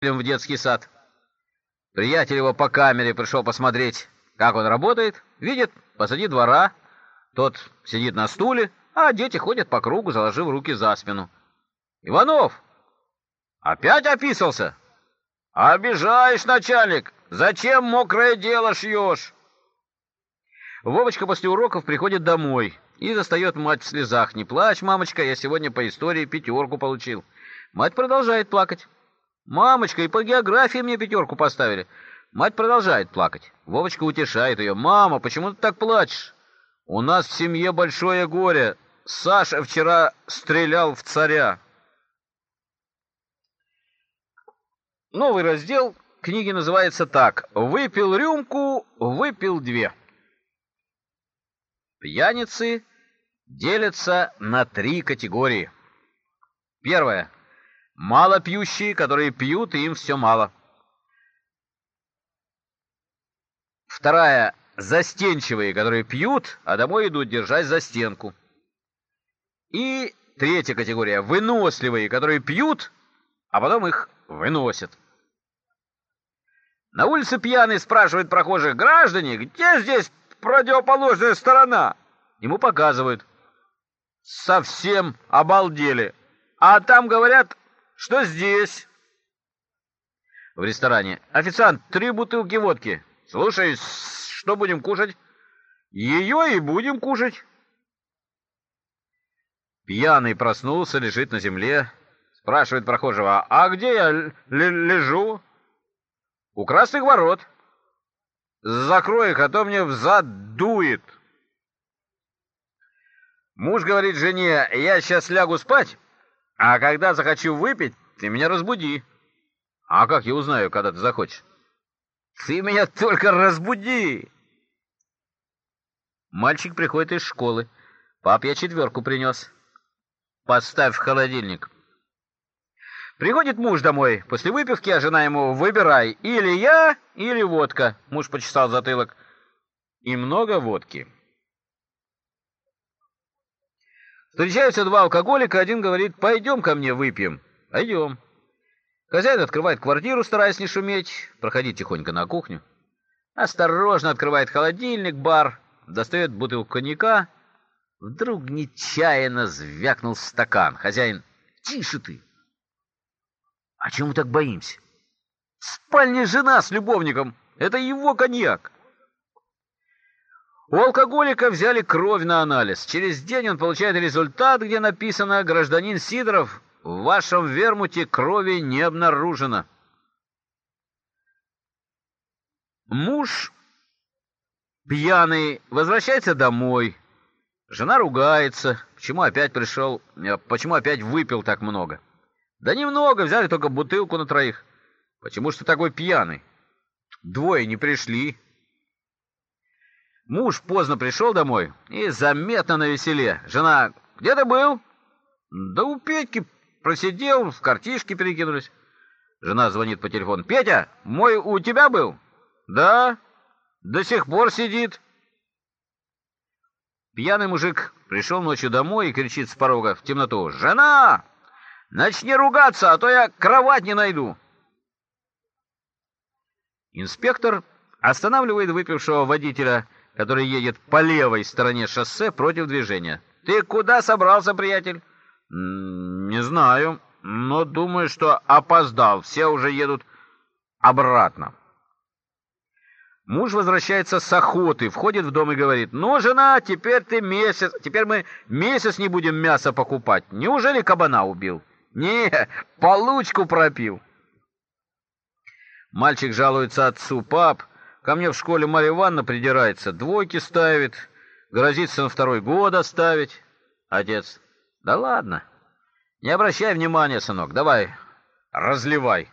в детский сад. Приятель его по камере пришел посмотреть, как он работает. Видит, посади двора, тот сидит на стуле, а дети ходят по кругу, заложив руки за спину. «Иванов! Опять описался?» «Обижаешь, начальник! Зачем мокрое дело шьешь?» Вовочка после уроков приходит домой и застает мать в слезах. «Не плачь, мамочка, я сегодня по истории пятерку получил». Мать продолжает плакать. «Мамочка, и по географии мне пятерку поставили». Мать продолжает плакать. Вовочка утешает ее. «Мама, почему ты так плачешь? У нас в семье большое горе. Саша вчера стрелял в царя». Новый раздел книги называется так «Выпил рюмку, выпил две». Пьяницы делятся на три категории. Первое. Малопьющие, которые пьют, и им все мало. Вторая. Застенчивые, которые пьют, а домой идут, держась за стенку. И третья категория. Выносливые, которые пьют, а потом их выносят. На улице пьяный спрашивает прохожих, граждане, где здесь противоположная сторона? Ему показывают. Совсем обалдели. А там говорят, что здесь. В ресторане. Официант, три бутылки водки. Слушай, что будем кушать? Ее и будем кушать. Пьяный проснулся, лежит на земле. Спрашивает прохожего, а где я лежу? У красных ворот. Закрой их, а то мне взад дует. Муж говорит жене, я сейчас лягу спать, а когда захочу выпить, ты меня разбуди. А как я узнаю, когда ты захочешь? Ты меня только разбуди. Мальчик приходит из школы. Пап, я четверку принес. Поставь в холодильник. Приходит муж домой после выпивки, а жена ему «Выбирай, или я, или водка». Муж почесал затылок. И много водки. Встречаются два алкоголика, один говорит «Пойдем ко мне выпьем». «Пойдем». Хозяин открывает квартиру, стараясь не шуметь, проходить тихонько на кухню. Осторожно открывает холодильник, бар, достает бутылку коньяка. Вдруг нечаянно звякнул стакан. Хозяин «Тише ты!» А чему так боимся? В спальне жена с любовником. Это его коньяк. У алкоголика взяли кровь на анализ. Через день он получает результат, где написано «Гражданин Сидоров, в вашем вермуте крови не обнаружено». Муж пьяный возвращается домой. Жена ругается. Почему опять пришел? Э, почему опять выпил так много? Да немного, взяли только бутылку на троих. Почему ж ты такой пьяный? Двое не пришли. Муж поздно пришел домой и заметно на веселе. Жена, где ты был? Да у Петьки просидел, в картишки перекинулись. Жена звонит по телефону. Петя, мой у тебя был? Да, до сих пор сидит. Пьяный мужик пришел ночью домой и кричит с порога в темноту. «Жена! Начни ругаться, а то я кровать не найду. Инспектор останавливает выпившего водителя, который едет по левой стороне шоссе против движения. Ты куда собрался, приятель? Не знаю, но думаю, что опоздал. Все уже едут обратно. Муж возвращается с охоты, входит в дом и говорит: "Ну, жена, теперь ты месяц, теперь мы месяц не будем мясо покупать. Неужели кабана убил?" Не, получку пропил. Мальчик жалуется отцу. Пап, ко мне в школе Марья Ивановна придирается, двойки ставит, грозится на второй год оставить. Отец. Да ладно. Не обращай внимания, сынок. Давай, разливай.